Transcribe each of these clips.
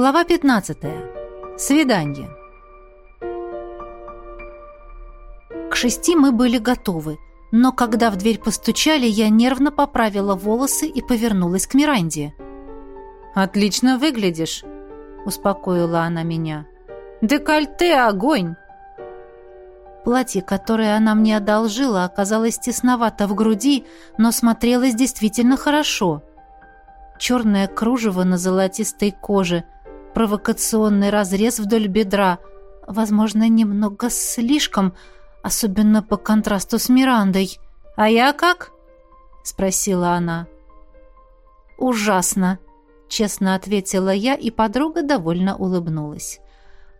Глава 15. Свидание. К шести мы были готовы, но когда в дверь постучали, я нервно поправила волосы и повернулась к Миранде. «Отлично выглядишь», — успокоила она меня. «Декольте огонь!» Платье, которое она мне одолжила, оказалось тесновато в груди, но смотрелось действительно хорошо. Черное кружево на золотистой коже, провокационный разрез вдоль бедра, возможно, немного слишком, особенно по контрасту с Мирандой. «А я как?» — спросила она. «Ужасно», — честно ответила я, и подруга довольно улыбнулась.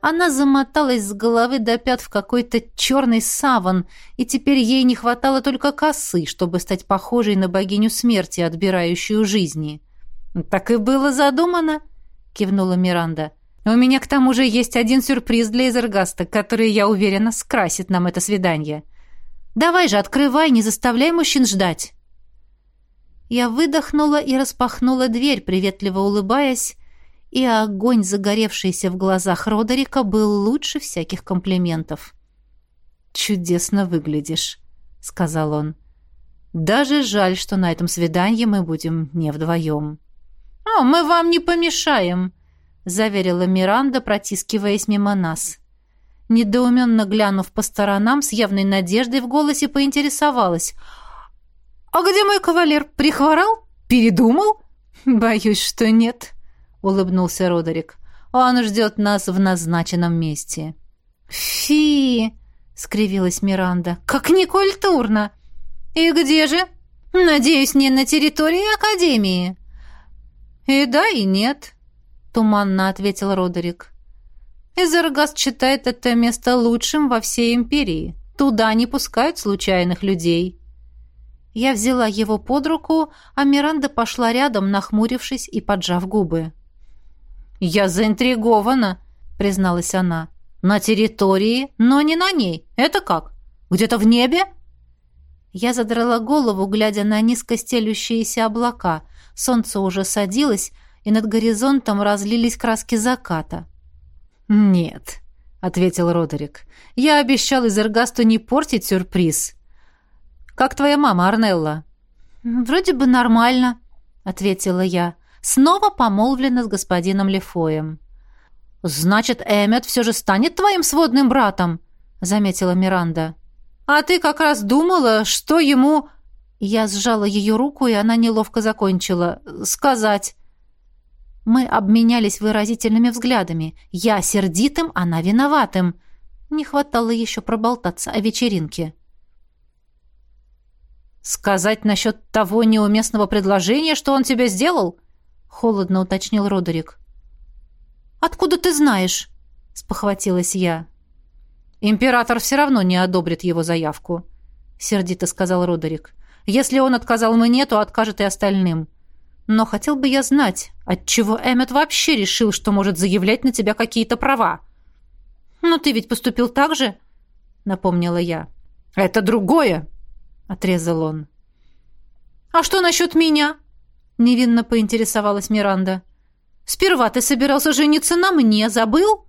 Она замоталась с головы до пят в какой-то черный саван, и теперь ей не хватало только косы, чтобы стать похожей на богиню смерти, отбирающую жизни. «Так и было задумано», — кивнула Миранда. «У меня к тому же есть один сюрприз для Изергаста, который, я уверена, скрасит нам это свидание. Давай же, открывай, не заставляй мужчин ждать». Я выдохнула и распахнула дверь, приветливо улыбаясь, и огонь, загоревшийся в глазах Родерика, был лучше всяких комплиментов. «Чудесно выглядишь», — сказал он. «Даже жаль, что на этом свидании мы будем не вдвоем». «О, мы вам не помешаем», — заверила Миранда, протискиваясь мимо нас. Недоуменно глянув по сторонам, с явной надеждой в голосе поинтересовалась. «А где мой кавалер? Прихворал? Передумал?» «Боюсь, что нет», — улыбнулся Родерик. «Он ждет нас в назначенном месте». «Фи!» — скривилась Миранда. «Как некультурно!» «И где же?» «Надеюсь, не на территории Академии». «И да, и нет», — туманно ответил Родерик. «Эзергаст считает это место лучшим во всей империи. Туда не пускают случайных людей». Я взяла его под руку, а Миранда пошла рядом, нахмурившись и поджав губы. «Я заинтригована», — призналась она. «На территории, но не на ней. Это как? Где-то в небе?» Я задрала голову, глядя на низко стелющиеся облака. Солнце уже садилось, и над горизонтом разлились краски заката. «Нет», — ответил Родерик. «Я обещал Изергасту не портить сюрприз». «Как твоя мама, Арнелла?» «Вроде бы нормально», — ответила я снова помолвлена с господином Лефоем. «Значит, Эммет все же станет твоим сводным братом», — заметила Миранда. «А ты как раз думала, что ему...» Я сжала ее руку, и она неловко закончила. «Сказать». Мы обменялись выразительными взглядами. Я сердитым, она виноватым. Не хватало еще проболтаться о вечеринке. «Сказать насчет того неуместного предложения, что он тебе сделал?» — холодно уточнил Родерик. «Откуда ты знаешь?» — спохватилась я. «Император все равно не одобрит его заявку», — сердито сказал Родерик. «Если он отказал мне, то откажет и остальным. Но хотел бы я знать, отчего Эммет вообще решил, что может заявлять на тебя какие-то права». «Но ты ведь поступил так же?» — напомнила я. «Это другое!» — отрезал он. «А что насчет меня?» Невинно поинтересовалась Миранда. «Сперва ты собирался жениться на мне, забыл?»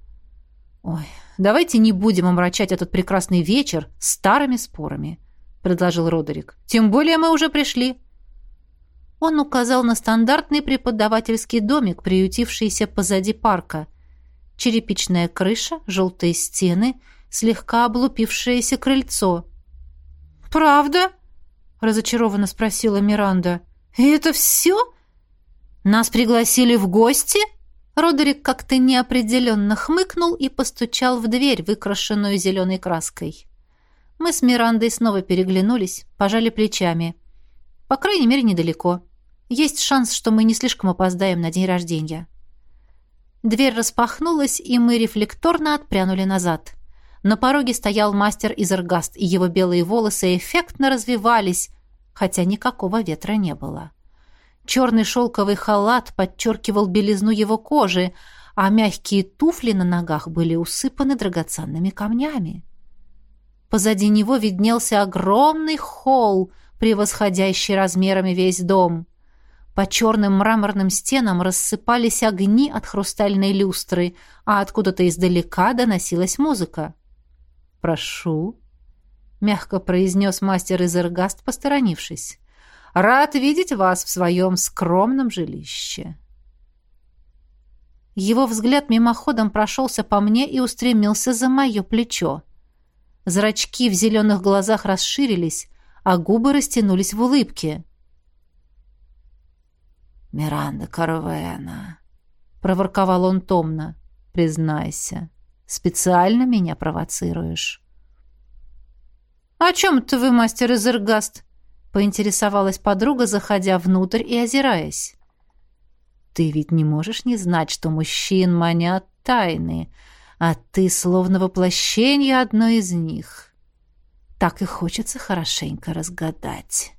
«Ой, давайте не будем омрачать этот прекрасный вечер старыми спорами», — предложил Родерик. «Тем более мы уже пришли». Он указал на стандартный преподавательский домик, приютившийся позади парка. Черепичная крыша, желтые стены, слегка облупившееся крыльцо. «Правда?» — разочарованно спросила Миранда. «И это все? Нас пригласили в гости?» Родерик как-то неопределенно хмыкнул и постучал в дверь, выкрашенную зеленой краской. Мы с Мирандой снова переглянулись, пожали плечами. По крайней мере, недалеко. Есть шанс, что мы не слишком опоздаем на день рождения. Дверь распахнулась, и мы рефлекторно отпрянули назад. На пороге стоял мастер Изергаст, и его белые волосы эффектно развивались, хотя никакого ветра не было. Черный шелковый халат подчеркивал белизну его кожи, а мягкие туфли на ногах были усыпаны драгоценными камнями. Позади него виднелся огромный холл, превосходящий размерами весь дом. По черным мраморным стенам рассыпались огни от хрустальной люстры, а откуда-то издалека доносилась музыка. «Прошу», — мягко произнес мастер Изергаст, посторонившись. «Рад видеть вас в своем скромном жилище». Его взгляд мимоходом прошелся по мне и устремился за мое плечо. Зрачки в зеленых глазах расширились, а губы растянулись в улыбке. «Миранда Карвена», — проворковал он томно, — «признайся, специально меня провоцируешь». «О чем это вы, мастер Изергаст?» — поинтересовалась подруга, заходя внутрь и озираясь. «Ты ведь не можешь не знать, что мужчин манят тайны, а ты словно воплощение одной из них. Так и хочется хорошенько разгадать».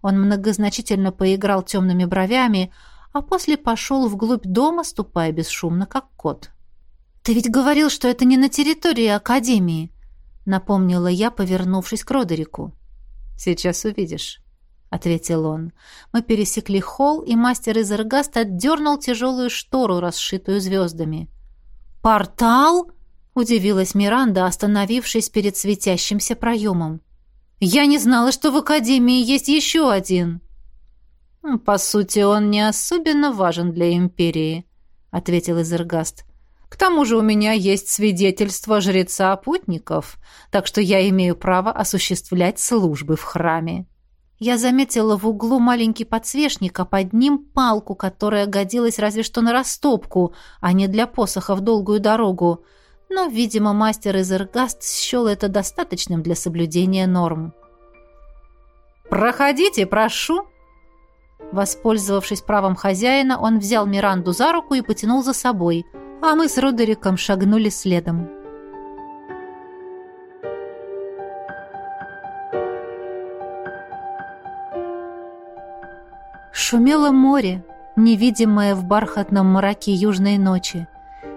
Он многозначительно поиграл темными бровями, а после пошел вглубь дома, ступая бесшумно, как кот. «Ты ведь говорил, что это не на территории Академии», напомнила я, повернувшись к Родерику. «Сейчас увидишь», — ответил он. Мы пересекли холл, и мастер из Эргаст отдернул тяжелую штору, расшитую звездами. «Портал?» — удивилась Миранда, остановившись перед светящимся проемом. «Я не знала, что в Академии есть еще один». «По сути, он не особенно важен для Империи», — ответил Изергаст. К тому же у меня есть свидетельство жреца путников, так что я имею право осуществлять службы в храме. Я заметила в углу маленький подсвечник, а под ним палку, которая годилась разве что на растопку, а не для посоха в долгую дорогу. Но, видимо, мастер из Иргаст счел это достаточным для соблюдения норм. «Проходите, прошу!» Воспользовавшись правом хозяина, он взял Миранду за руку и потянул за собой – а мы с Родериком шагнули следом. Шумело море, невидимое в бархатном мраке южной ночи.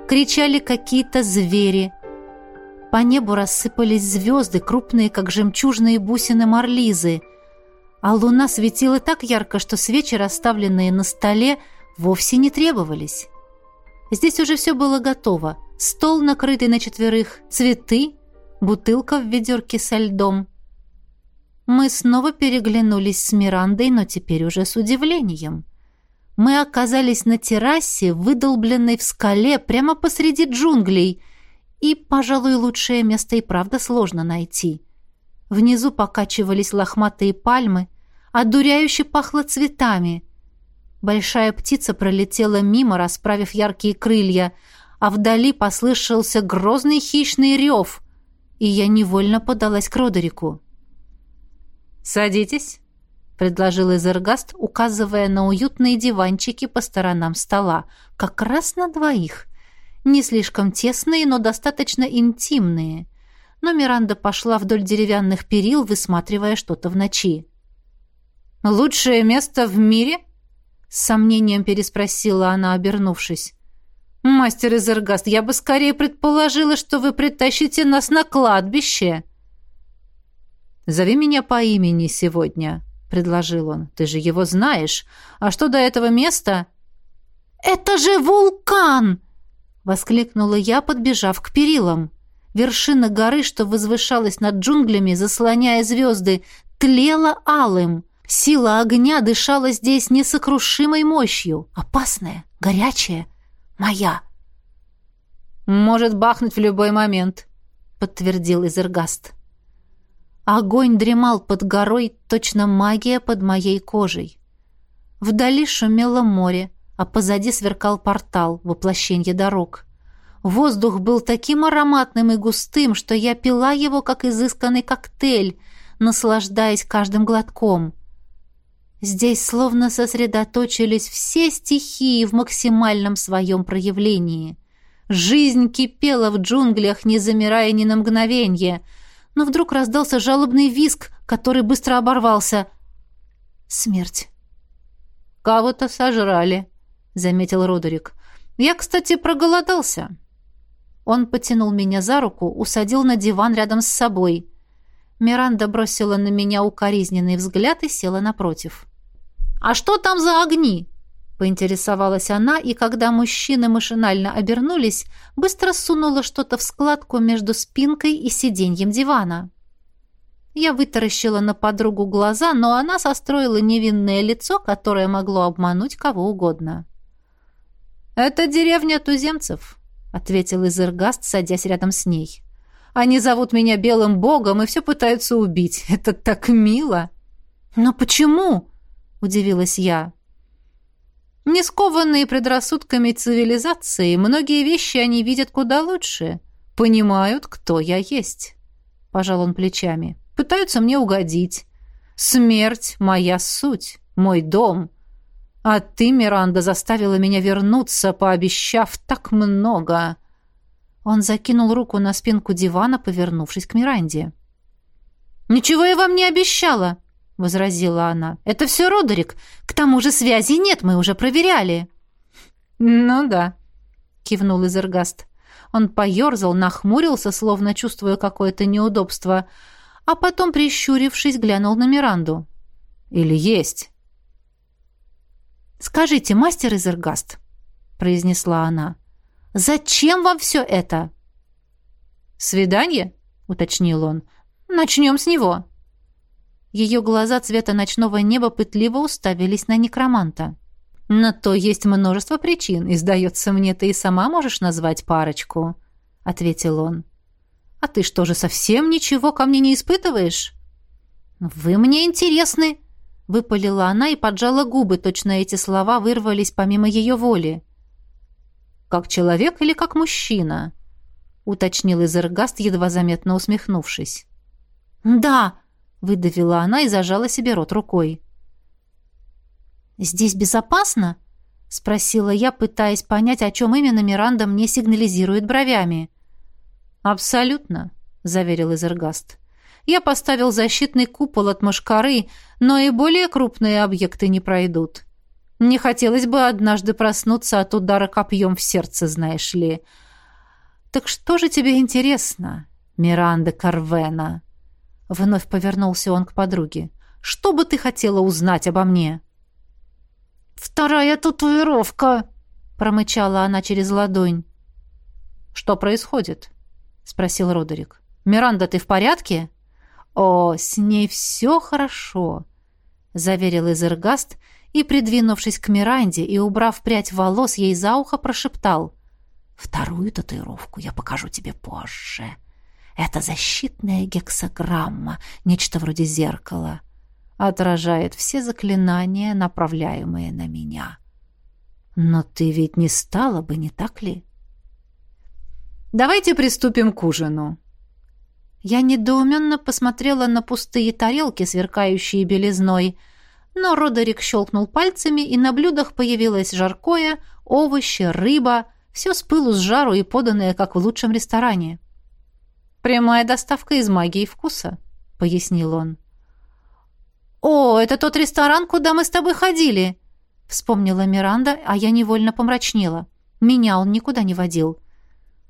Кричали какие-то звери. По небу рассыпались звезды, крупные, как жемчужные бусины марлизы. А луна светила так ярко, что свечи, расставленные на столе, вовсе не требовались. Здесь уже все было готово. Стол, накрытый на четверых, цветы, бутылка в ведерке со льдом. Мы снова переглянулись с Мирандой, но теперь уже с удивлением. Мы оказались на террасе, выдолбленной в скале, прямо посреди джунглей, и, пожалуй, лучшее место и правда сложно найти. Внизу покачивались лохматые пальмы, одуряюще пахло цветами — Большая птица пролетела мимо, расправив яркие крылья, а вдали послышался грозный хищный рев, и я невольно подалась к Родерику. «Садитесь», — предложил Эзергаст, указывая на уютные диванчики по сторонам стола, как раз на двоих. Не слишком тесные, но достаточно интимные. Но Миранда пошла вдоль деревянных перил, высматривая что-то в ночи. «Лучшее место в мире?» С сомнением переспросила она, обернувшись. «Мастер Изергаст, я бы скорее предположила, что вы притащите нас на кладбище». «Зови меня по имени сегодня», — предложил он. «Ты же его знаешь. А что до этого места?» «Это же вулкан!» — воскликнула я, подбежав к перилам. Вершина горы, что возвышалась над джунглями, заслоняя звезды, тлела алым. Сила огня дышала здесь несокрушимой мощью. Опасная, горячая, моя. «Может бахнуть в любой момент», — подтвердил Изергаст. Огонь дремал под горой, точно магия под моей кожей. Вдали шумело море, а позади сверкал портал, воплощение дорог. Воздух был таким ароматным и густым, что я пила его, как изысканный коктейль, наслаждаясь каждым глотком. Здесь словно сосредоточились все стихии в максимальном своем проявлении. Жизнь кипела в джунглях, не замирая ни на мгновенье. Но вдруг раздался жалобный визг, который быстро оборвался. Смерть. «Кого-то сожрали», — заметил Родерик. «Я, кстати, проголодался». Он потянул меня за руку, усадил на диван рядом с собой. Миранда бросила на меня укоризненный взгляд и села напротив. «А что там за огни?» Поинтересовалась она, и когда мужчины машинально обернулись, быстро сунула что-то в складку между спинкой и сиденьем дивана. Я вытаращила на подругу глаза, но она состроила невинное лицо, которое могло обмануть кого угодно. «Это деревня туземцев», — ответил Изергаст, садясь рядом с ней. «Они зовут меня Белым Богом и все пытаются убить. Это так мило!» «Но почему?» — удивилась я. Не скованные предрассудками цивилизации, многие вещи они видят куда лучше. Понимают, кто я есть. Пожал он плечами. Пытаются мне угодить. Смерть — моя суть, мой дом. А ты, Миранда, заставила меня вернуться, пообещав так много. Он закинул руку на спинку дивана, повернувшись к Миранде. «Ничего я вам не обещала!» Возразила она. «Это все Родерик. К тому же связи нет, мы уже проверяли». «Ну да», — кивнул Изергаст. Он поерзал, нахмурился, словно чувствуя какое-то неудобство, а потом, прищурившись, глянул на Миранду. «Или есть?» «Скажите, мастер Изергаст», — произнесла она, — «зачем вам все это?» «Свидание?» — уточнил он. «Начнем с него». Ее глаза цвета ночного неба пытливо уставились на некроманта. «На то есть множество причин, и, сдается мне, ты и сама можешь назвать парочку», — ответил он. «А ты что же, совсем ничего ко мне не испытываешь?» «Вы мне интересны», — выпалила она и поджала губы, точно эти слова вырвались помимо ее воли. «Как человек или как мужчина?» — уточнил Изергаст, едва заметно усмехнувшись. «Да», выдавила она и зажала себе рот рукой. «Здесь безопасно?» — спросила я, пытаясь понять, о чем именно Миранда мне сигнализирует бровями. «Абсолютно», — заверил Изергаст. «Я поставил защитный купол от мошкары, но и более крупные объекты не пройдут. Не хотелось бы однажды проснуться от удара копьем в сердце, знаешь ли. Так что же тебе интересно, Миранда Карвена?» Вновь повернулся он к подруге. «Что бы ты хотела узнать обо мне?» «Вторая татуировка!» — промычала она через ладонь. «Что происходит?» — спросил Родерик. «Миранда, ты в порядке?» «О, с ней все хорошо», — заверил Изергаст и, придвинувшись к Миранде и убрав прядь волос ей за ухо, прошептал. «Вторую татуировку я покажу тебе позже». Это защитная гексограмма, нечто вроде зеркала. Отражает все заклинания, направляемые на меня. Но ты ведь не стала бы, не так ли? Давайте приступим к ужину. Я недоуменно посмотрела на пустые тарелки, сверкающие белизной, но Родерик щелкнул пальцами, и на блюдах появилось жаркое, овощи, рыба, все с пылу с жару и поданное, как в лучшем ресторане. — «Прямая доставка из магии вкуса», — пояснил он. «О, это тот ресторан, куда мы с тобой ходили!» — вспомнила Миранда, а я невольно помрачнела. Меня он никуда не водил.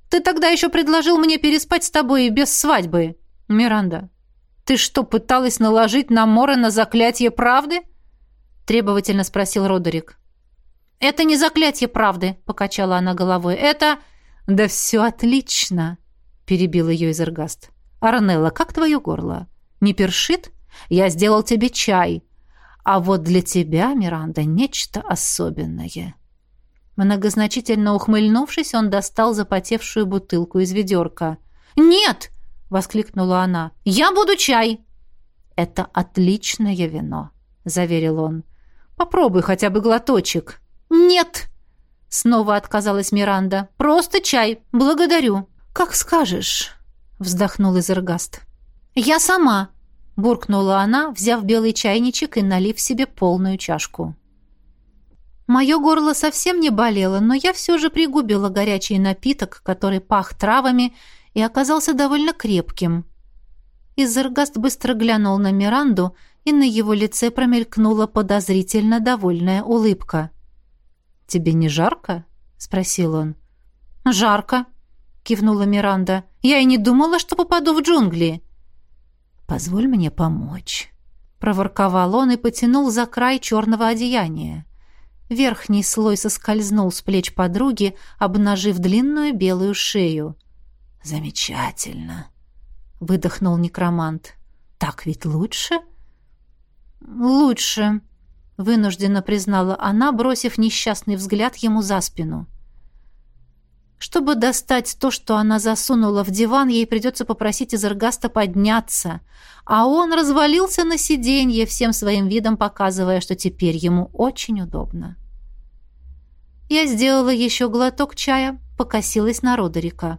«Ты тогда еще предложил мне переспать с тобой без свадьбы!» «Миранда, ты что, пыталась наложить на Морена заклятие правды?» — требовательно спросил Родерик. «Это не заклятие правды», — покачала она головой. «Это...» «Да все отлично!» Перебил ее Изергаст. «Арнелла, как твое горло? Не першит? Я сделал тебе чай. А вот для тебя, Миранда, нечто особенное». Многозначительно ухмыльнувшись, он достал запотевшую бутылку из ведерка. «Нет!» — воскликнула она. «Я буду чай!» «Это отличное вино», — заверил он. «Попробуй хотя бы глоточек». «Нет!» — снова отказалась Миранда. «Просто чай. Благодарю». «Как скажешь», — вздохнул Изергаст. «Я сама», — буркнула она, взяв белый чайничек и налив себе полную чашку. Мое горло совсем не болело, но я все же пригубила горячий напиток, который пах травами и оказался довольно крепким. Изергаст быстро глянул на Миранду, и на его лице промелькнула подозрительно довольная улыбка. «Тебе не жарко?» — спросил он. «Жарко», — кивнула Миранда. «Я и не думала, что попаду в джунгли». «Позволь мне помочь». проворковал он и потянул за край черного одеяния. Верхний слой соскользнул с плеч подруги, обнажив длинную белую шею. «Замечательно!» — выдохнул некромант. «Так ведь лучше?» «Лучше», — вынужденно признала она, бросив несчастный взгляд ему за спину. Чтобы достать то, что она засунула в диван, ей придется попросить Изергаста подняться, а он развалился на сиденье, всем своим видом показывая, что теперь ему очень удобно. Я сделала еще глоток чая, покосилась на Родерика.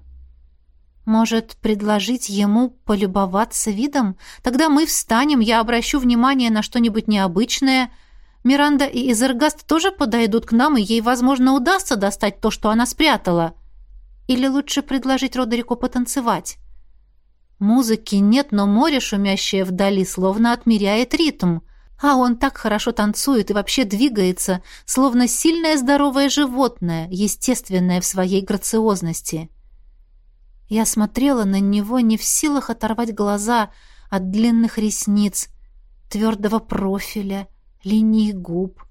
Может, предложить ему полюбоваться видом? Тогда мы встанем, я обращу внимание на что-нибудь необычное. Миранда и Изергаст тоже подойдут к нам, и ей, возможно, удастся достать то, что она спрятала. Или лучше предложить Родерику потанцевать? Музыки нет, но море, шумящее вдали, словно отмеряет ритм. А он так хорошо танцует и вообще двигается, словно сильное здоровое животное, естественное в своей грациозности. Я смотрела на него не в силах оторвать глаза от длинных ресниц, твердого профиля, линии губ.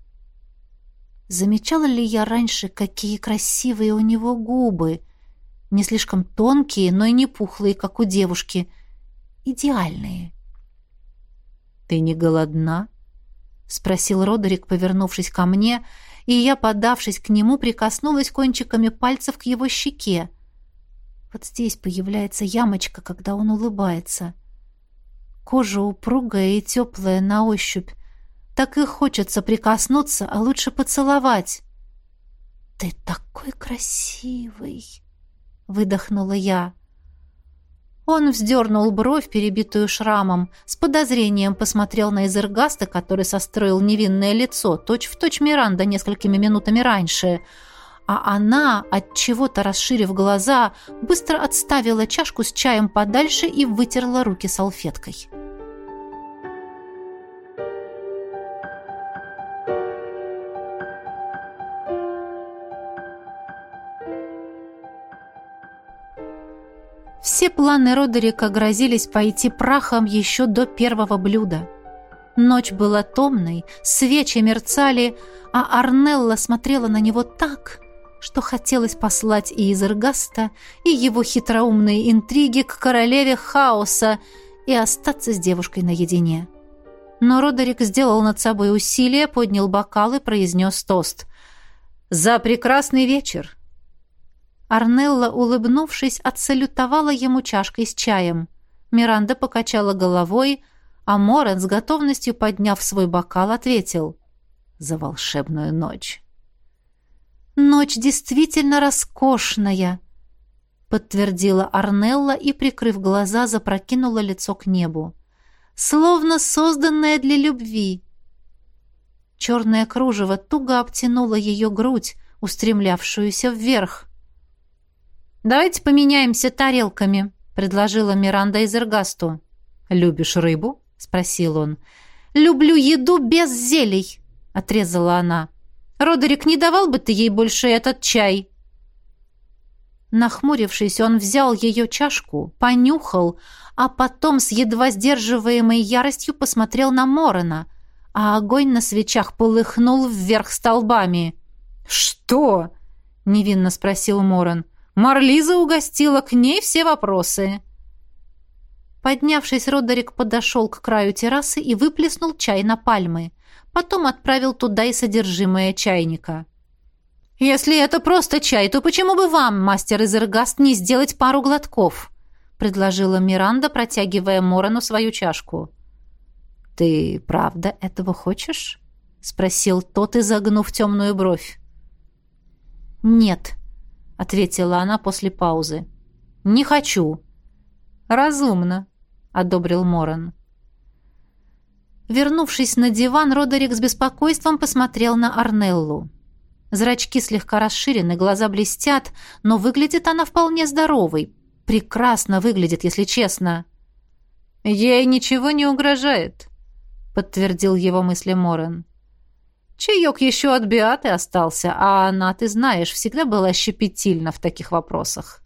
Замечала ли я раньше, какие красивые у него губы — не слишком тонкие, но и не пухлые, как у девушки. Идеальные. «Ты не голодна?» — спросил Родерик, повернувшись ко мне, и я, подавшись к нему, прикоснулась кончиками пальцев к его щеке. Вот здесь появляется ямочка, когда он улыбается. Кожа упругая и теплая на ощупь. Так и хочется прикоснуться, а лучше поцеловать. «Ты такой красивый!» Выдохнула я. Он вздернул бровь, перебитую шрамом, с подозрением посмотрел на Изергаста, который состроил невинное лицо, точь-в-точь точь Миранда несколькими минутами раньше. А она, от чего то расширив глаза, быстро отставила чашку с чаем подальше и вытерла руки салфеткой. Все планы Родерика грозились пойти прахом еще до первого блюда. Ночь была томной, свечи мерцали, а Арнелла смотрела на него так, что хотелось послать и Изергаста, и его хитроумные интриги к королеве хаоса и остаться с девушкой наедине. Но Родерик сделал над собой усилие, поднял бокал и произнес тост. «За прекрасный вечер! Арнелла, улыбнувшись, отсалютовала ему чашкой с чаем. Миранда покачала головой, а Морен с готовностью, подняв свой бокал, ответил «За волшебную ночь». «Ночь действительно роскошная», — подтвердила Арнелла и, прикрыв глаза, запрокинула лицо к небу. «Словно созданная для любви». Черное кружево туго обтянуло ее грудь, устремлявшуюся вверх. «Давайте поменяемся тарелками», — предложила Миранда Изергасту. «Любишь рыбу?» — спросил он. «Люблю еду без зелий», — отрезала она. «Родерик, не давал бы ты ей больше этот чай?» Нахмурившись, он взял ее чашку, понюхал, а потом с едва сдерживаемой яростью посмотрел на Морона, а огонь на свечах полыхнул вверх столбами. «Что?» — невинно спросил Морон. Марлиза угостила к ней все вопросы. Поднявшись, Родерик подошел к краю террасы и выплеснул чай на пальмы. Потом отправил туда и содержимое чайника. «Если это просто чай, то почему бы вам, мастер Изергаст, не сделать пару глотков?» предложила Миранда, протягивая Морону свою чашку. «Ты правда этого хочешь?» спросил тот, изогнув темную бровь. «Нет», ответила она после паузы. Не хочу. Разумно, одобрил Моран. Вернувшись на диван, Родерик с беспокойством посмотрел на Арнеллу. Зрачки слегка расширены, глаза блестят, но выглядит она вполне здоровой. Прекрасно выглядит, если честно. Ей ничего не угрожает, подтвердил его мысли Моран. Чаек еще от Биаты остался, а она, ты знаешь, всегда была щепетильна в таких вопросах.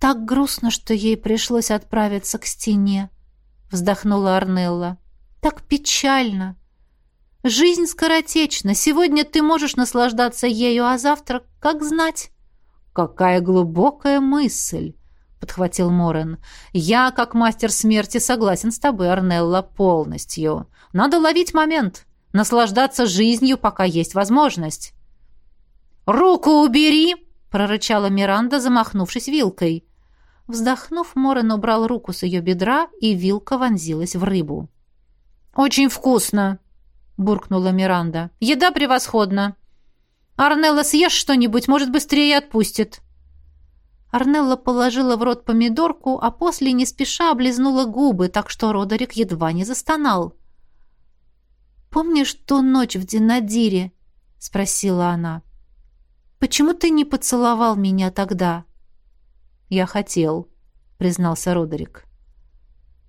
Так грустно, что ей пришлось отправиться к стене, — вздохнула Арнелла. «Так печально. Жизнь скоротечна. Сегодня ты можешь наслаждаться ею, а завтра, как знать». «Какая глубокая мысль!» — подхватил Морен. «Я, как мастер смерти, согласен с тобой, Арнелла, полностью. Надо ловить момент, наслаждаться жизнью, пока есть возможность». «Руку убери!» — прорычала Миранда, замахнувшись вилкой. Вздохнув, Морен убрал руку с ее бедра, и вилка вонзилась в рыбу. «Очень вкусно!» — буркнула Миранда. «Еда превосходна! Арнелла, съешь что-нибудь, может, быстрее отпустит!» Арнелла положила в рот помидорку, а после не спеша облизнула губы, так что Родерик едва не застонал. «Помнишь ту ночь в Динадире?» — спросила она. «Почему ты не поцеловал меня тогда?» «Я хотел», — признался Родерик.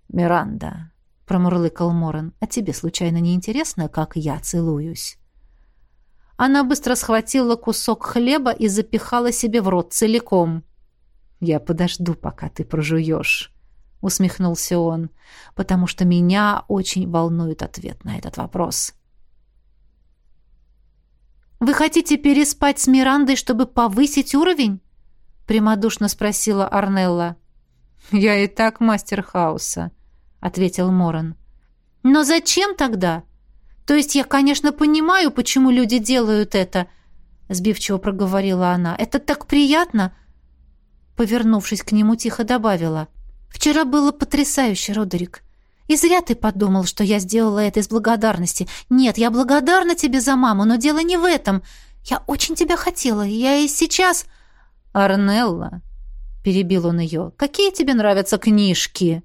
«Миранда», — промурлыкал Моран, — «а тебе случайно не интересно, как я целуюсь?» Она быстро схватила кусок хлеба и запихала себе в рот целиком. «Я подожду, пока ты прожуешь», — усмехнулся он, «потому что меня очень волнует ответ на этот вопрос». «Вы хотите переспать с Мирандой, чтобы повысить уровень?» — прямодушно спросила Арнелла. «Я и так мастер хаоса», — ответил Моран. «Но зачем тогда? То есть я, конечно, понимаю, почему люди делают это», — сбивчиво проговорила она. «Это так приятно, Повернувшись к нему, тихо добавила. «Вчера было потрясающе, Родерик. И зря ты подумал, что я сделала это из благодарности. Нет, я благодарна тебе за маму, но дело не в этом. Я очень тебя хотела, я и сейчас...» «Арнелла», — перебил он ее, — «какие тебе нравятся книжки?»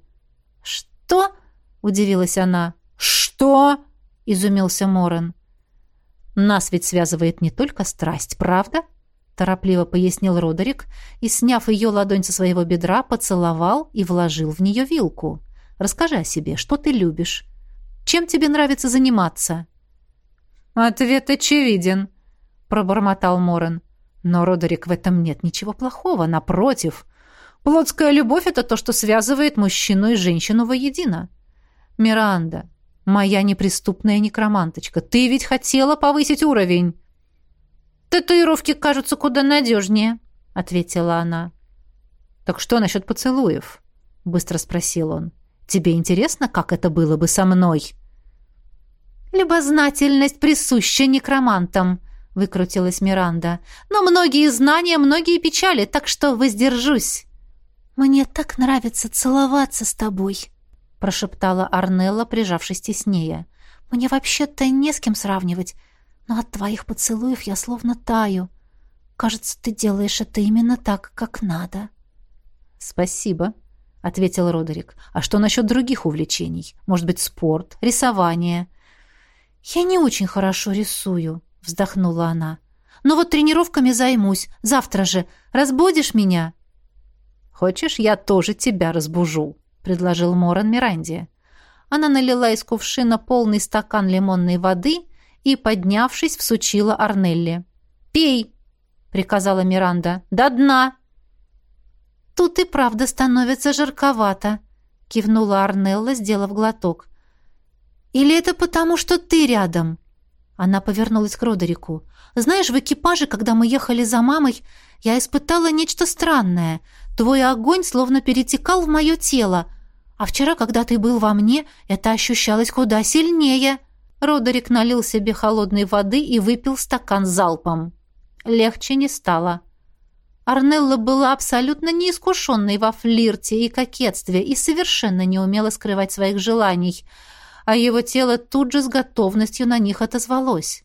«Что?» — удивилась она. «Что?» — изумился Морен. «Нас ведь связывает не только страсть, правда?» Торопливо пояснил Родерик и, сняв ее ладонь со своего бедра, поцеловал и вложил в нее вилку. «Расскажи о себе, что ты любишь? Чем тебе нравится заниматься?» «Ответ очевиден», — пробормотал Морен. «Но, Родерик, в этом нет ничего плохого, напротив. Плотская любовь — это то, что связывает мужчину и женщину воедино. Миранда, моя неприступная некроманточка, ты ведь хотела повысить уровень». «Татуировки кажутся куда надежнее», — ответила она. «Так что насчет поцелуев?» — быстро спросил он. «Тебе интересно, как это было бы со мной?» «Любознательность присуща некромантам», — выкрутилась Миранда. «Но многие знания, многие печали, так что воздержусь». «Мне так нравится целоваться с тобой», — прошептала Арнелла, прижавшись теснее. «Мне вообще-то не с кем сравнивать но от твоих поцелуев я словно таю. Кажется, ты делаешь это именно так, как надо». «Спасибо», — ответил Родерик. «А что насчет других увлечений? Может быть, спорт, рисование?» «Я не очень хорошо рисую», — вздохнула она. «Но вот тренировками займусь. Завтра же. Разбудишь меня?» «Хочешь, я тоже тебя разбужу», — предложил Моран Миранде. Она налила из кувшина полный стакан лимонной воды и, поднявшись, всучила Арнелли. «Пей!» — приказала Миранда. «До дна!» «Тут и правда становится жарковато», — кивнула Арнелла, сделав глоток. «Или это потому, что ты рядом?» Она повернулась к Родерику. «Знаешь, в экипаже, когда мы ехали за мамой, я испытала нечто странное. Твой огонь словно перетекал в мое тело. А вчера, когда ты был во мне, это ощущалось куда сильнее». Родерик налил себе холодной воды и выпил стакан залпом. Легче не стало. Арнелла была абсолютно неискушенной во флирте и кокетстве и совершенно не умела скрывать своих желаний, а его тело тут же с готовностью на них отозвалось.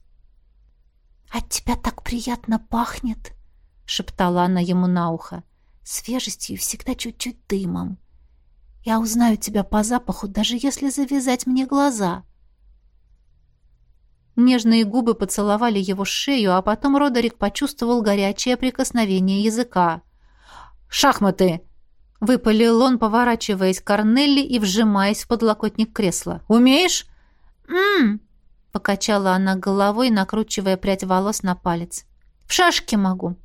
«От тебя так приятно пахнет!» — шептала она ему на ухо. «Свежестью всегда чуть-чуть дымом. Я узнаю тебя по запаху, даже если завязать мне глаза». Нежные губы поцеловали его шею, а потом Родерик почувствовал горячее прикосновение языка. «Шахматы!» — выпалил он, поворачиваясь к Корнелли и вжимаясь в подлокотник кресла. «Умеешь?» «М-м-м!» покачала она головой, накручивая прядь волос на палец. «В шашки могу.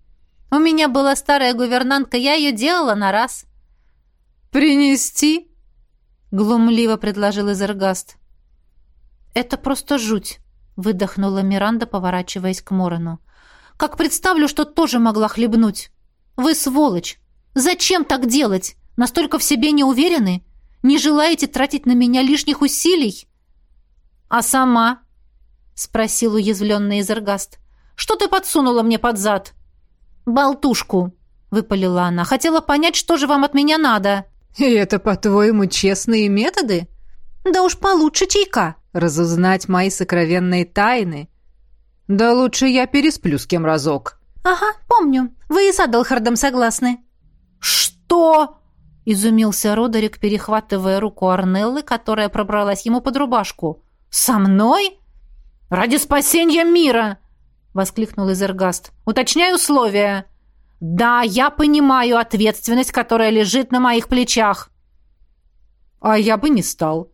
У меня была старая гувернантка, я ее делала на раз». «Принести?» глумливо предложил Изергаст. «Это просто жуть», — выдохнула Миранда, поворачиваясь к Морону. «Как представлю, что тоже могла хлебнуть! Вы сволочь! Зачем так делать? Настолько в себе не уверены? Не желаете тратить на меня лишних усилий?» «А сама?» — спросил уязвленный Изергаст. «Что ты подсунула мне под зад?» «Болтушку», — выпалила она. «Хотела понять, что же вам от меня надо». «И это, по-твоему, честные методы?» «Да уж получше чайка». «Разузнать мои сокровенные тайны?» «Да лучше я пересплю с кем разок». «Ага, помню. Вы и с Адалхардом согласны». «Что?» — изумился Родерик, перехватывая руку Арнеллы, которая пробралась ему под рубашку. «Со мной? Ради спасения мира!» — воскликнул Изергаст. «Уточняю условия. Да, я понимаю ответственность, которая лежит на моих плечах». «А я бы не стал», —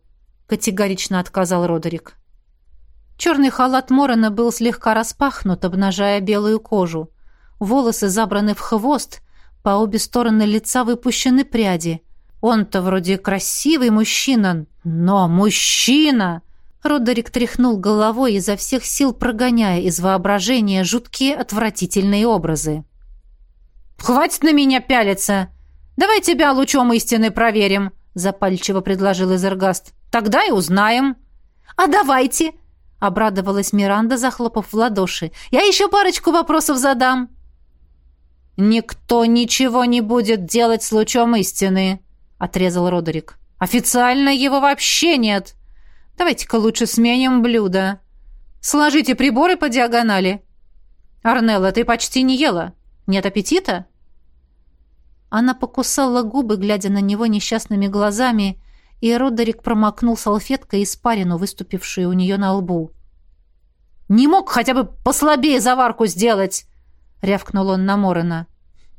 категорично отказал Родерик. Черный халат Морона был слегка распахнут, обнажая белую кожу. Волосы забраны в хвост, по обе стороны лица выпущены пряди. Он-то вроде красивый мужчина, но мужчина! Родерик тряхнул головой, изо всех сил прогоняя из воображения жуткие отвратительные образы. «Хватит на меня пялиться! Давай тебя лучом истины проверим!» запальчиво предложил Изергаст. «Тогда и узнаем». «А давайте!» — обрадовалась Миранда, захлопав в ладоши. «Я еще парочку вопросов задам». «Никто ничего не будет делать с лучом истины», — отрезал Родерик. «Официально его вообще нет!» Давайте-ка лучше сменим блюдо. Сложите приборы по диагонали. Арнелла, ты почти не ела. Нет аппетита?» Она покусала губы, глядя на него несчастными глазами, и Родерик промокнул салфеткой испарину, выступившую у нее на лбу. «Не мог хотя бы послабее заварку сделать!» — рявкнул он на Морена.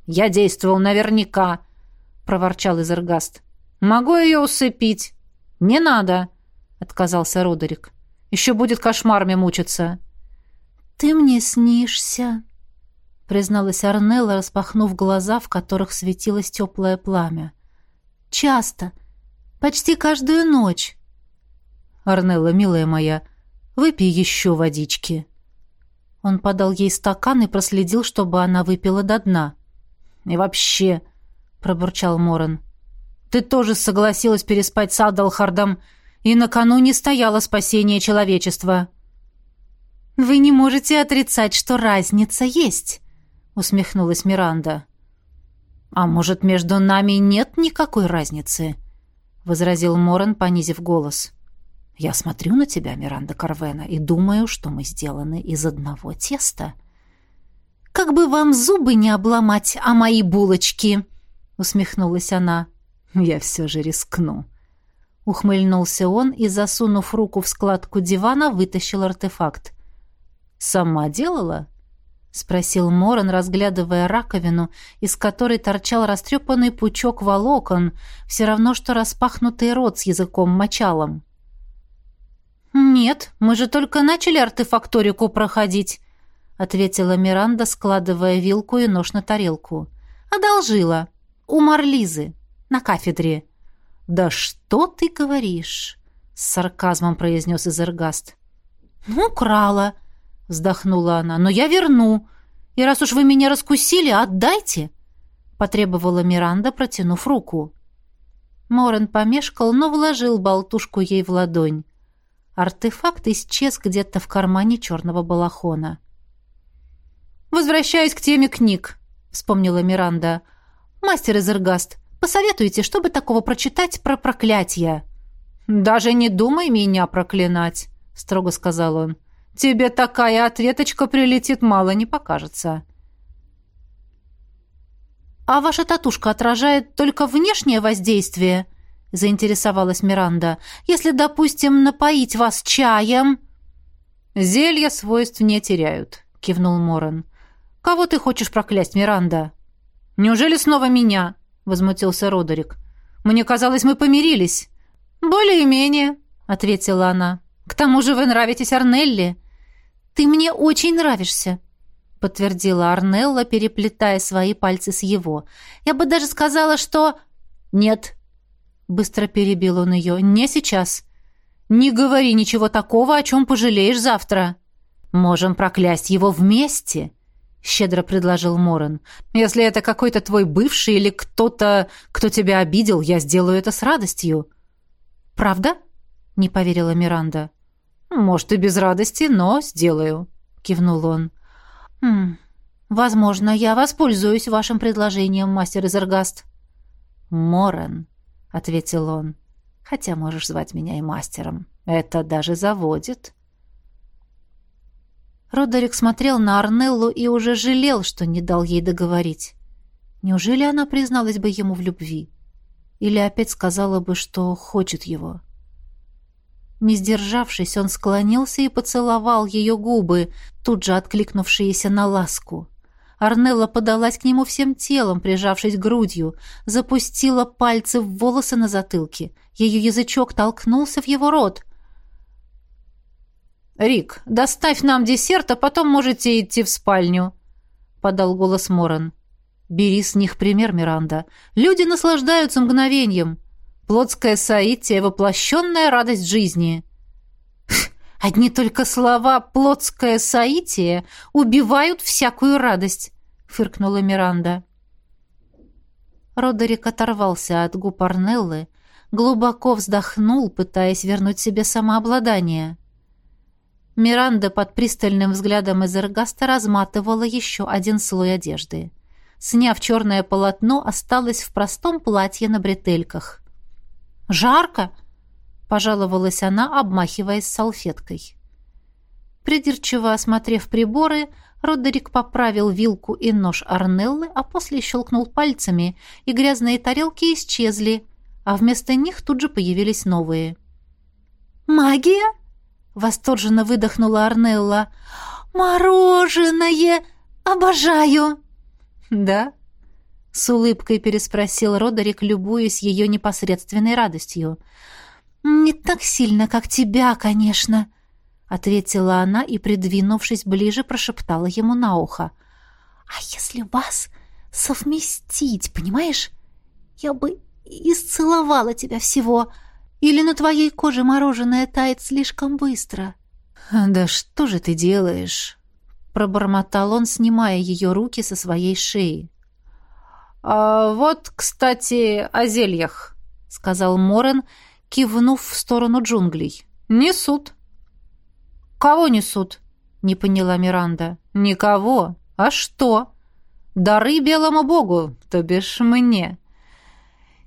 «Я действовал наверняка!» — проворчал Изергаст. «Могу ее усыпить?» «Не надо!» отказался Родерик. «Еще будет кошмарами мучиться». «Ты мне снишься», — призналась Арнелла, распахнув глаза, в которых светилось теплое пламя. «Часто. Почти каждую ночь». «Арнелла, милая моя, выпей еще водички». Он подал ей стакан и проследил, чтобы она выпила до дна. «И вообще», — пробурчал Моран, — «ты тоже согласилась переспать с Адалхардом и накануне стояло спасение человечества. «Вы не можете отрицать, что разница есть», — усмехнулась Миранда. «А может, между нами нет никакой разницы?» — возразил Моран, понизив голос. «Я смотрю на тебя, Миранда Карвена, и думаю, что мы сделаны из одного теста». «Как бы вам зубы не обломать, а мои булочки!» — усмехнулась она. «Я все же рискну», Ухмыльнулся он и, засунув руку в складку дивана, вытащил артефакт. «Сама делала?» — спросил Моран, разглядывая раковину, из которой торчал растрепанный пучок волокон, все равно, что распахнутый рот с языком-мочалом. «Нет, мы же только начали артефакторику проходить», — ответила Миранда, складывая вилку и нож на тарелку. «Одолжила. У Марлизы. На кафедре». «Да что ты говоришь?» — с сарказмом произнес Изергаст. «Ну, крала», — вздохнула она, — «но я верну. И раз уж вы меня раскусили, отдайте», — потребовала Миранда, протянув руку. Морен помешкал, но вложил болтушку ей в ладонь. Артефакт исчез где-то в кармане черного балахона. «Возвращаясь к теме книг», — вспомнила Миранда. «Мастер Изергаст, Посоветуйте, чтобы такого прочитать про проклятие». «Даже не думай меня проклинать», — строго сказал он. «Тебе такая ответочка прилетит, мало не покажется». «А ваша татушка отражает только внешнее воздействие?» — заинтересовалась Миранда. «Если, допустим, напоить вас чаем...» «Зелья свойств не теряют», — кивнул Моран. «Кого ты хочешь проклясть, Миранда?» «Неужели снова меня?» — возмутился Родерик. «Мне казалось, мы помирились». «Более-менее», — ответила она. «К тому же вы нравитесь Арнелли». «Ты мне очень нравишься», — подтвердила Арнелла, переплетая свои пальцы с его. «Я бы даже сказала, что...» «Нет», Быстро перебил он ее. «Не сейчас. Не говори ничего такого, о чем пожалеешь завтра. Можем проклясть его вместе», — щедро предложил Моран. «Если это какой-то твой бывший или кто-то, кто тебя обидел, я сделаю это с радостью». «Правда?» — не поверила Миранда. «Может, и без радости, но сделаю», — кивнул он. «Хм, возможно, я воспользуюсь вашим предложением, мастер Изергаст». «Моран», — ответил он, — «хотя можешь звать меня и мастером. Это даже заводит». Родерик смотрел на Арнеллу и уже жалел, что не дал ей договорить. Неужели она призналась бы ему в любви? Или опять сказала бы, что хочет его?» Не сдержавшись, он склонился и поцеловал ее губы, тут же откликнувшиеся на ласку. Арнелла подалась к нему всем телом, прижавшись грудью, запустила пальцы в волосы на затылке. Ее язычок толкнулся в его рот. «Рик, доставь нам десерт, а потом можете идти в спальню», — подал голос Моран. «Бери с них пример, Миранда. Люди наслаждаются мгновением. Плотская соитие — воплощенная радость жизни. Одни только слова «плотское соитие» убивают всякую радость, — фыркнула Миранда. Родерик оторвался от губ Арнеллы, глубоко вздохнул, пытаясь вернуть себе самообладание. Миранда под пристальным взглядом из эргаста разматывала еще один слой одежды. Сняв черное полотно, осталась в простом платье на бретельках. «Жарко!» — пожаловалась она, обмахиваясь салфеткой. Придирчиво осмотрев приборы, Родерик поправил вилку и нож Арнеллы, а после щелкнул пальцами, и грязные тарелки исчезли, а вместо них тут же появились новые. «Магия?» — восторженно выдохнула Арнелла. «Мороженое! Обожаю!» «Да?» С улыбкой переспросил Родерик, любуясь ее непосредственной радостью. «Не так сильно, как тебя, конечно», — ответила она и, придвинувшись ближе, прошептала ему на ухо. «А если вас совместить, понимаешь? Я бы исцеловала тебя всего. Или на твоей коже мороженое тает слишком быстро?» «Да что же ты делаешь?» — пробормотал он, снимая ее руки со своей шеи. «А вот, кстати, о зельях», — сказал Морен, кивнув в сторону джунглей. «Несут». «Кого несут?» — не поняла Миранда. «Никого. А что?» «Дары белому богу, то бишь мне».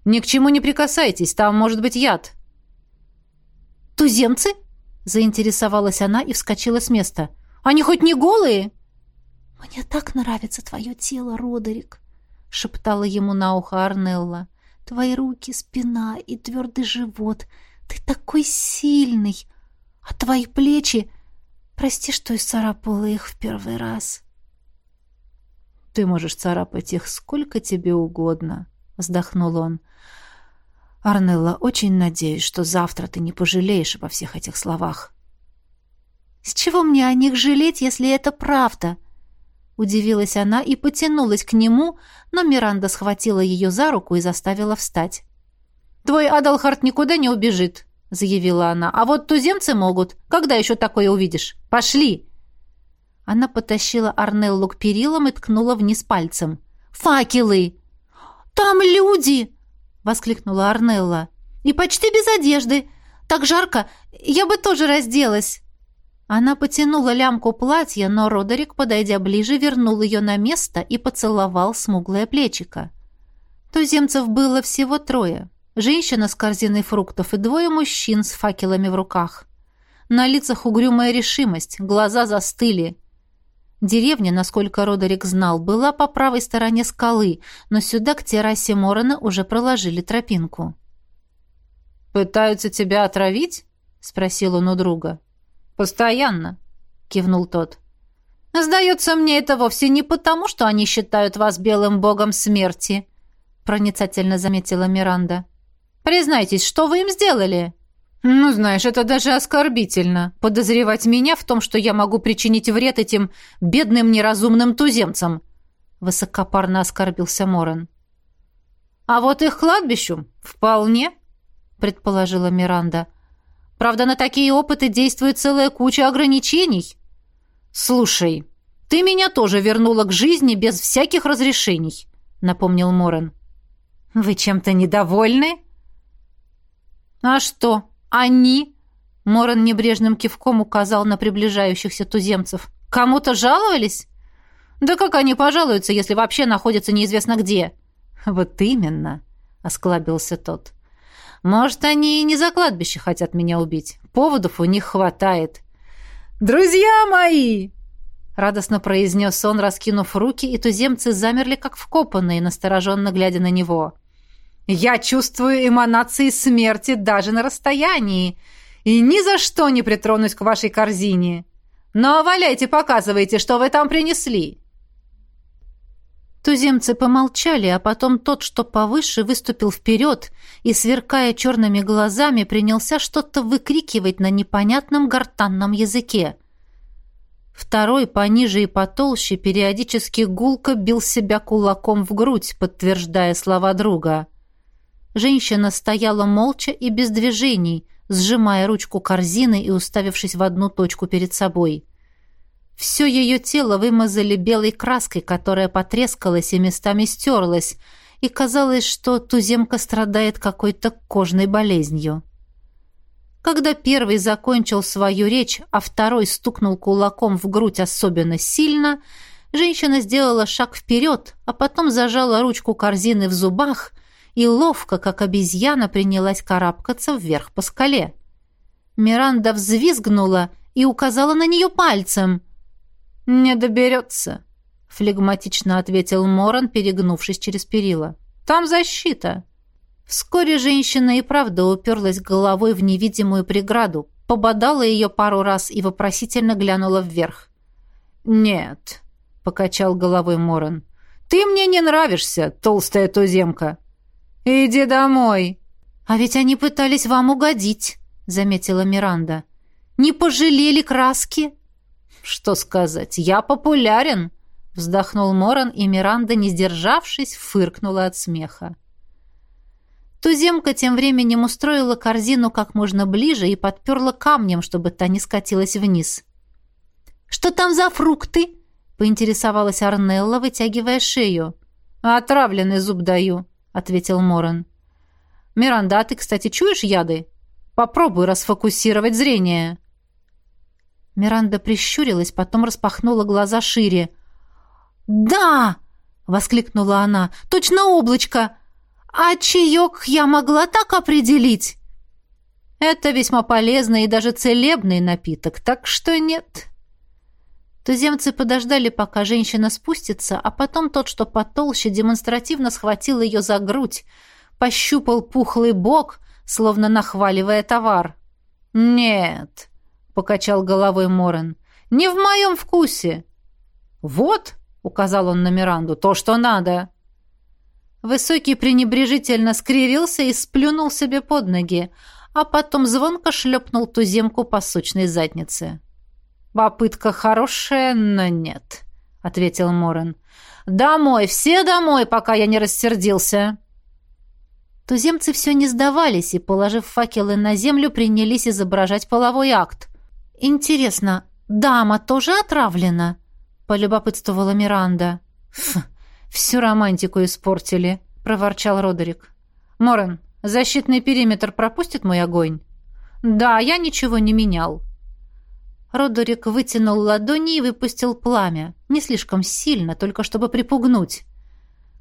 «Ни к чему не прикасайтесь, там может быть яд». «Туземцы?» — заинтересовалась она и вскочила с места. «Они хоть не голые?» «Мне так нравится твое тело, Родерик», — шептала ему на ухо Арнелла. «Твои руки, спина и твердый живот. Ты такой сильный. А твои плечи... Прости, что исцарапала их в первый раз». «Ты можешь царапать их сколько тебе угодно», — вздохнул он. «Арнелла, очень надеюсь, что завтра ты не пожалеешь обо всех этих словах». «С чего мне о них жалеть, если это правда?» Удивилась она и потянулась к нему, но Миранда схватила ее за руку и заставила встать. «Твой Адалхарт никуда не убежит», — заявила она. «А вот туземцы могут. Когда еще такое увидишь? Пошли!» Она потащила Арнеллу к перилам и ткнула вниз пальцем. «Факелы!» «Там люди!» — воскликнула Арнелла. «И почти без одежды. Так жарко. Я бы тоже разделась». Она потянула лямку платья, но Родерик, подойдя ближе, вернул ее на место и поцеловал смуглое плечико. Туземцев было всего трое. Женщина с корзиной фруктов и двое мужчин с факелами в руках. На лицах угрюмая решимость, глаза застыли. Деревня, насколько Родерик знал, была по правой стороне скалы, но сюда, к террасе Морона, уже проложили тропинку. «Пытаются тебя отравить?» — спросил он у друга. «Постоянно», — кивнул тот. «Сдается мне это вовсе не потому, что они считают вас белым богом смерти», — проницательно заметила Миранда. «Признайтесь, что вы им сделали?» «Ну, знаешь, это даже оскорбительно. Подозревать меня в том, что я могу причинить вред этим бедным неразумным туземцам», — высокопарно оскорбился Морен. «А вот их кладбищу вполне», предположила Миранда. Правда, на такие опыты действует целая куча ограничений. Слушай, ты меня тоже вернула к жизни без всяких разрешений, напомнил Морен. Вы чем-то недовольны? А что? Они? Морен небрежным кивком указал на приближающихся туземцев. Кому-то жаловались? Да как они пожалуются, если вообще находятся неизвестно где? Вот именно, осклабился тот. Может, они и не за кладбище хотят меня убить. Поводов у них хватает. «Друзья мои!» Радостно произнес он, раскинув руки, и туземцы замерли, как вкопанные, настороженно глядя на него. «Я чувствую эманации смерти даже на расстоянии, и ни за что не притронусь к вашей корзине. Но валяйте, показывайте, что вы там принесли!» Туземцы помолчали, а потом тот, что повыше, выступил вперед и, сверкая черными глазами, принялся что-то выкрикивать на непонятном гортанном языке. Второй, пониже и потолще, периодически гулко бил себя кулаком в грудь, подтверждая слова друга. Женщина стояла молча и без движений, сжимая ручку корзины и уставившись в одну точку перед собой. Все ее тело вымазали белой краской, которая потрескалась и местами стерлась, и казалось, что туземка страдает какой-то кожной болезнью. Когда первый закончил свою речь, а второй стукнул кулаком в грудь особенно сильно, женщина сделала шаг вперед, а потом зажала ручку корзины в зубах и ловко, как обезьяна, принялась карабкаться вверх по скале. Миранда взвизгнула и указала на нее пальцем. «Не доберется», — флегматично ответил Моран, перегнувшись через перила. «Там защита». Вскоре женщина и правда уперлась головой в невидимую преграду, пободала ее пару раз и вопросительно глянула вверх. «Нет», — покачал головой Моран, — «ты мне не нравишься, толстая туземка. Иди домой». «А ведь они пытались вам угодить», — заметила Миранда. «Не пожалели краски?» «Что сказать? Я популярен!» Вздохнул Моран, и Миранда, не сдержавшись, фыркнула от смеха. Туземка тем временем устроила корзину как можно ближе и подперла камнем, чтобы та не скатилась вниз. «Что там за фрукты?» — поинтересовалась Арнелла, вытягивая шею. «Отравленный зуб даю», — ответил Моран. «Миранда, а ты, кстати, чуешь яды? Попробуй расфокусировать зрение». Миранда прищурилась, потом распахнула глаза шире. «Да!» — воскликнула она. «Точно облачко! А чаек я могла так определить?» «Это весьма полезный и даже целебный напиток, так что нет». Туземцы подождали, пока женщина спустится, а потом тот, что потолще, демонстративно схватил ее за грудь, пощупал пухлый бок, словно нахваливая товар. «Нет», покачал головой Морен. Не в моем вкусе. Вот, указал он на Миранду, то, что надо. Высокий пренебрежительно скривился и сплюнул себе под ноги, а потом звонко шлепнул туземку по сочной заднице. «Попытка хорошая, но нет», — ответил Морен. «Домой, все домой, пока я не рассердился». Туземцы все не сдавались и, положив факелы на землю, принялись изображать половой акт. «Интересно, дама тоже отравлена?» — полюбопытствовала Миранда. «Фу, всю романтику испортили», — проворчал Родерик. «Морен, защитный периметр пропустит мой огонь?» «Да, я ничего не менял». Родерик вытянул ладони и выпустил пламя. Не слишком сильно, только чтобы припугнуть.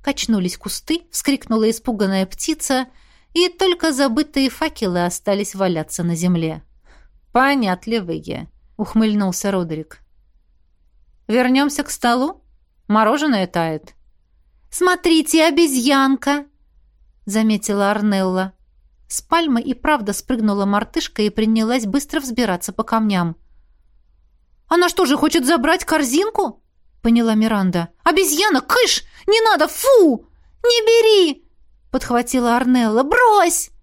Качнулись кусты, вскрикнула испуганная птица, и только забытые факелы остались валяться на земле. «Понятливые», — ухмыльнулся Родерик. «Вернемся к столу? Мороженое тает». «Смотрите, обезьянка!» — заметила Арнелла. С пальмы и правда спрыгнула мартышка и принялась быстро взбираться по камням. «Она что же, хочет забрать корзинку?» — поняла Миранда. «Обезьяна, кыш! Не надо, фу! Не бери!» — подхватила Арнелла. «Брось!»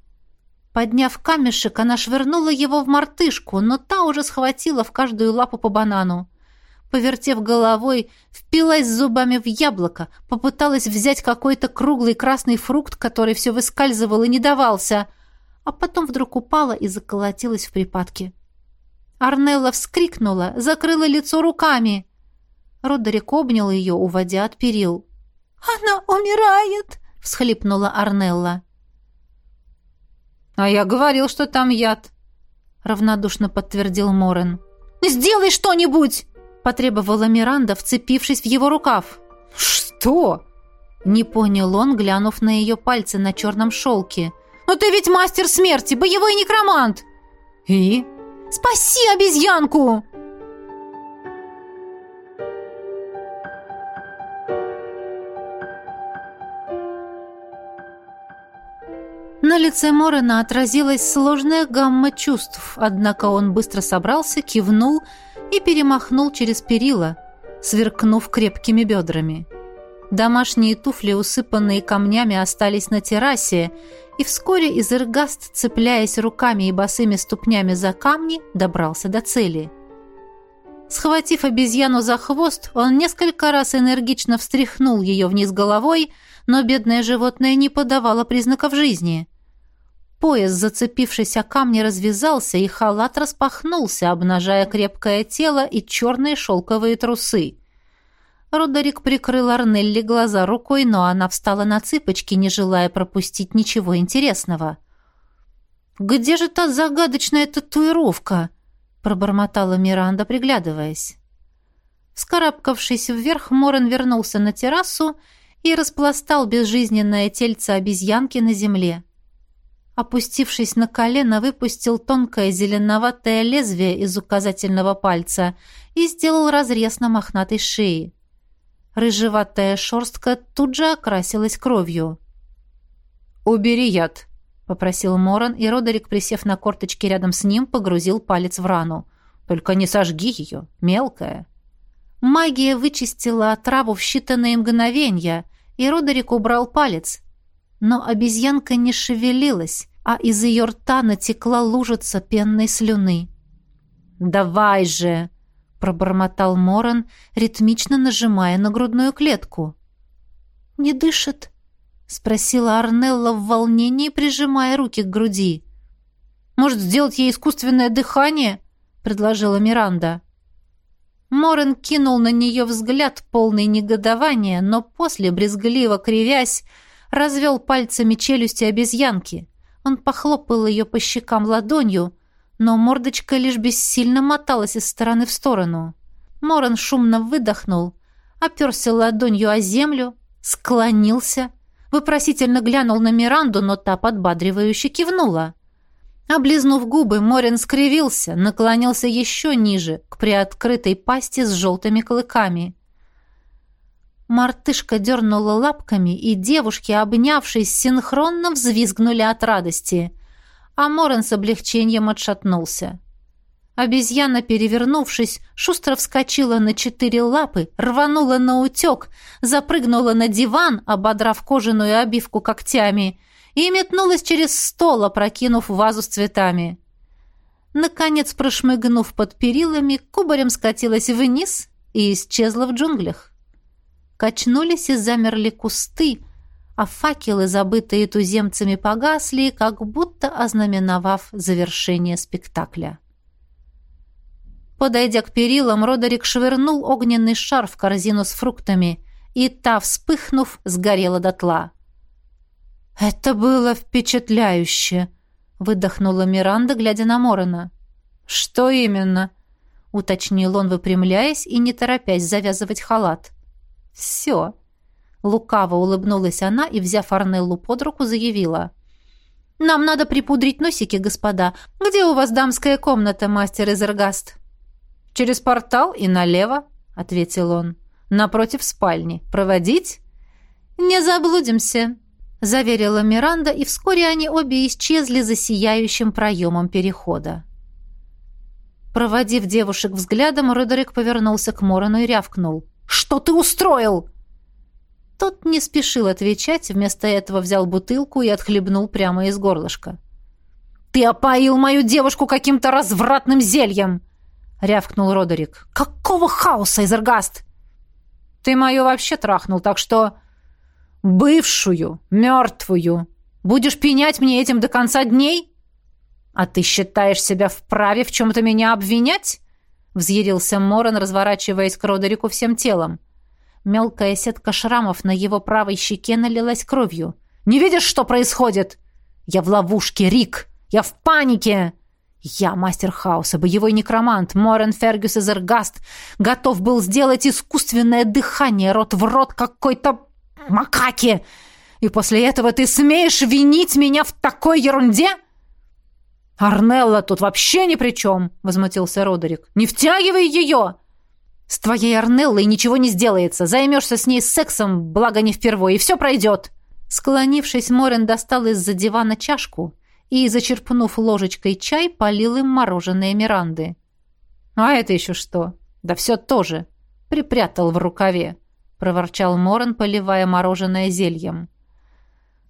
Подняв камешек, она швырнула его в мартышку, но та уже схватила в каждую лапу по банану. Повертев головой, впилась зубами в яблоко, попыталась взять какой-то круглый красный фрукт, который все выскальзывал и не давался. а потом вдруг упала и заколотилась в припадке. Арнелла вскрикнула, закрыла лицо руками. Родерик обнял ее, уводя от перил. «Она умирает!» — всхлипнула Арнелла. «А я говорил, что там яд», — равнодушно подтвердил Морен. «Сделай что-нибудь!» — потребовала Миранда, вцепившись в его рукав. «Что?» — не понял он, глянув на ее пальцы на черном шелке. «Но ты ведь мастер смерти, боевой некромант!» «И?» «Спаси обезьянку!» На лице Морена отразилась сложная гамма чувств, однако он быстро собрался, кивнул и перемахнул через перила, сверкнув крепкими бедрами. Домашние туфли, усыпанные камнями, остались на террасе, и вскоре Изергаст, цепляясь руками и босыми ступнями за камни, добрался до цели. Схватив обезьяну за хвост, он несколько раз энергично встряхнул ее вниз головой, но бедное животное не подавало признаков жизни. Пояс, зацепившись о камни, развязался, и халат распахнулся, обнажая крепкое тело и черные шелковые трусы. Родерик прикрыл Арнелли глаза рукой, но она встала на цыпочки, не желая пропустить ничего интересного. «Где же та загадочная татуировка?» — пробормотала Миранда, приглядываясь. Скарабкавшись вверх, Морен вернулся на террасу и распластал безжизненное тельце обезьянки на земле. Опустившись на колено, выпустил тонкое зеленоватое лезвие из указательного пальца и сделал разрез на мохнатой шее. Рыжеватая шерстка тут же окрасилась кровью. «Убери яд», — попросил Моран, и Родерик, присев на корточки рядом с ним, погрузил палец в рану. «Только не сожги ее, мелкая». Магия вычистила отраву в считанные мгновения, и Родерик убрал палец. Но обезьянка не шевелилась, а из ее рта натекла лужица пенной слюны. «Давай же!» пробормотал Моран, ритмично нажимая на грудную клетку. «Не дышит?» — спросила Арнелла в волнении, прижимая руки к груди. «Может, сделать ей искусственное дыхание?» — предложила Миранда. Морен кинул на нее взгляд, полный негодования, но после, брезгливо кривясь, развел пальцами челюсти обезьянки. Он похлопал ее по щекам ладонью, но мордочка лишь бессильно моталась из стороны в сторону. Моран шумно выдохнул, оперся ладонью о землю, склонился, вопросительно глянул на Миранду, но та подбадривающе кивнула. Облизнув губы, Морин скривился, наклонился еще ниже, к приоткрытой пасти с желтыми клыками. Мартышка дернула лапками, и девушки, обнявшись, синхронно взвизгнули от радости а Морен с облегчением отшатнулся. Обезьяна, перевернувшись, шустро вскочила на четыре лапы, рванула на утек, запрыгнула на диван, ободрав кожаную обивку когтями, и метнулась через стол, опрокинув вазу с цветами. Наконец, прошмыгнув под перилами, кубарем скатилась вниз и исчезла в джунглях. Качнулись и замерли кусты, а факелы, забытые туземцами, погасли, как будто ознаменовав завершение спектакля. Подойдя к перилам, Родерик швырнул огненный шар в корзину с фруктами, и та, вспыхнув, сгорела дотла. «Это было впечатляюще!» — выдохнула Миранда, глядя на Морона. «Что именно?» — уточнил он, выпрямляясь и не торопясь завязывать халат. «Все!» Лукаво улыбнулась она и, взяв Арнеллу под руку, заявила. «Нам надо припудрить носики, господа. Где у вас дамская комната, мастер Изергаст?» «Через портал и налево», — ответил он. «Напротив спальни. Проводить?» «Не заблудимся», — заверила Миранда, и вскоре они обе исчезли за сияющим проемом перехода. Проводив девушек взглядом, Родерик повернулся к Морону и рявкнул. «Что ты устроил?» Тот не спешил отвечать, вместо этого взял бутылку и отхлебнул прямо из горлышка. «Ты опоил мою девушку каким-то развратным зельем!» — рявкнул Родерик. «Какого хаоса, Изергаст?» «Ты мою вообще трахнул, так что...» «Бывшую, мертвую. Будешь пенять мне этим до конца дней?» «А ты считаешь себя вправе в чем-то меня обвинять?» Взъярился Моран, разворачиваясь к Родерику всем телом. Мелкая сетка шрамов на его правой щеке налилась кровью. «Не видишь, что происходит? Я в ловушке, Рик! Я в панике!» Я, мастер хаоса, боевой некромант, Морен Фергюс из Эргаст, готов был сделать искусственное дыхание рот в рот какой-то макаки. И после этого ты смеешь винить меня в такой ерунде?» «Арнелла тут вообще ни при чем!» — возмутился Родерик. «Не втягивай ее!» «С твоей Арнеллой ничего не сделается. Займешься с ней сексом, благо не впервые, и все пройдет!» Склонившись, Морен достал из-за дивана чашку и, зачерпнув ложечкой чай, полил им мороженое Миранды. «А это еще что?» «Да все тоже!» «Припрятал в рукаве!» — проворчал Морен, поливая мороженое зельем.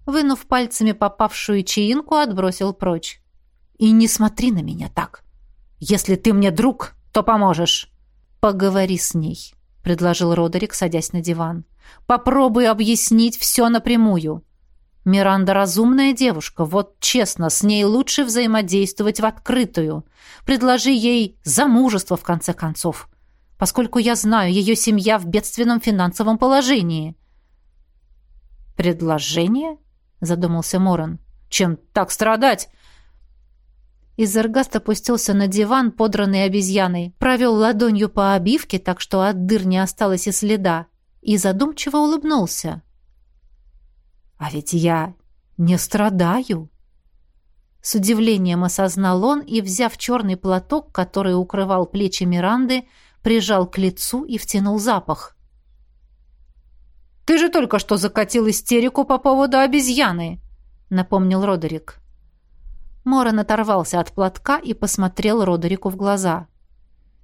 Вынув пальцами попавшую чаинку, отбросил прочь. И не смотри на меня так. Если ты мне друг, то поможешь. Поговори с ней, предложил Родерик, садясь на диван. Попробуй объяснить все напрямую. Миранда разумная девушка, вот честно, с ней лучше взаимодействовать в открытую. Предложи ей замужество, в конце концов, поскольку я знаю, ее семья в бедственном финансовом положении. «Предложение?» — задумался Моран. «Чем так страдать? Изергаст опустился на диван, подранный обезьяной, провел ладонью по обивке, так что от дыр не осталось и следа, и задумчиво улыбнулся. «А ведь я не страдаю!» С удивлением осознал он и, взяв черный платок, который укрывал плечи Миранды, прижал к лицу и втянул запах. «Ты же только что закатил истерику по поводу обезьяны!» — напомнил Родерик. Моран оторвался от платка и посмотрел Родерику в глаза.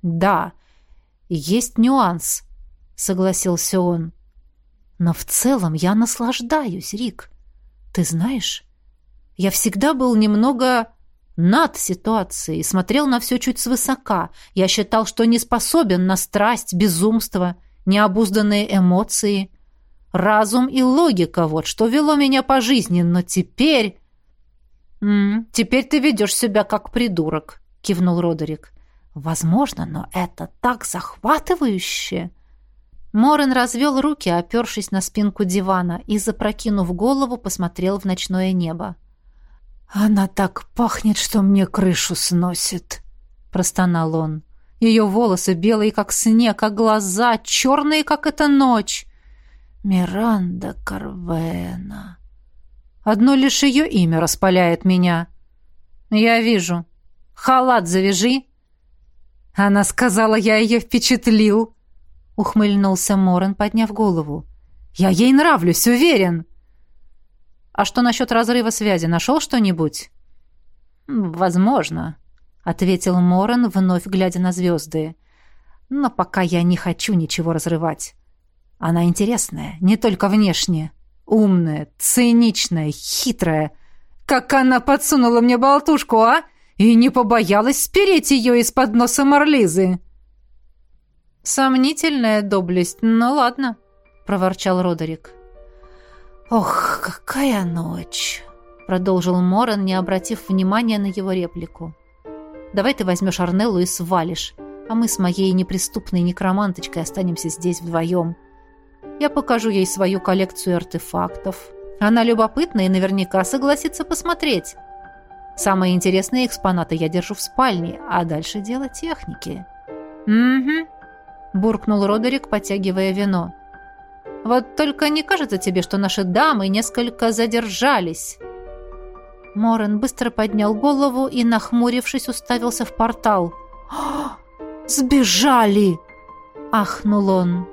«Да, есть нюанс», — согласился он. «Но в целом я наслаждаюсь, Рик. Ты знаешь, я всегда был немного над ситуацией, смотрел на все чуть свысока. Я считал, что не способен на страсть, безумство, необузданные эмоции. Разум и логика — вот что вело меня по жизни, но теперь...» «М -м, «Теперь ты ведешь себя как придурок», — кивнул Родерик. «Возможно, но это так захватывающе!» Морен развел руки, опершись на спинку дивана, и, запрокинув голову, посмотрел в ночное небо. «Она так пахнет, что мне крышу сносит», — простонал он. «Ее волосы белые, как снег, а глаза черные, как эта ночь». «Миранда Карвена», Одно лишь ее имя распаляет меня. Я вижу. Халат завяжи. Она сказала, я ее впечатлил. Ухмыльнулся Морен, подняв голову. Я ей нравлюсь, уверен. А что насчет разрыва связи? Нашел что-нибудь? Возможно, ответил Морен, вновь глядя на звезды. Но пока я не хочу ничего разрывать. Она интересная, не только внешне. Умная, циничная, хитрая. Как она подсунула мне болтушку, а? И не побоялась спереть ее из-под носа Марлизы. «Сомнительная доблесть, ну ладно», — проворчал Родерик. «Ох, какая ночь!» — продолжил Моран, не обратив внимания на его реплику. «Давай ты возьмешь Арнеллу и свалишь, а мы с моей неприступной некроманточкой останемся здесь вдвоем». Я покажу ей свою коллекцию артефактов. Она любопытна и наверняка согласится посмотреть. Самые интересные экспонаты я держу в спальне, а дальше дело техники. «Угу», — буркнул Родерик, потягивая вино. «Вот только не кажется тебе, что наши дамы несколько задержались?» Морен быстро поднял голову и, нахмурившись, уставился в портал. «Сбежали!» — ахнул он.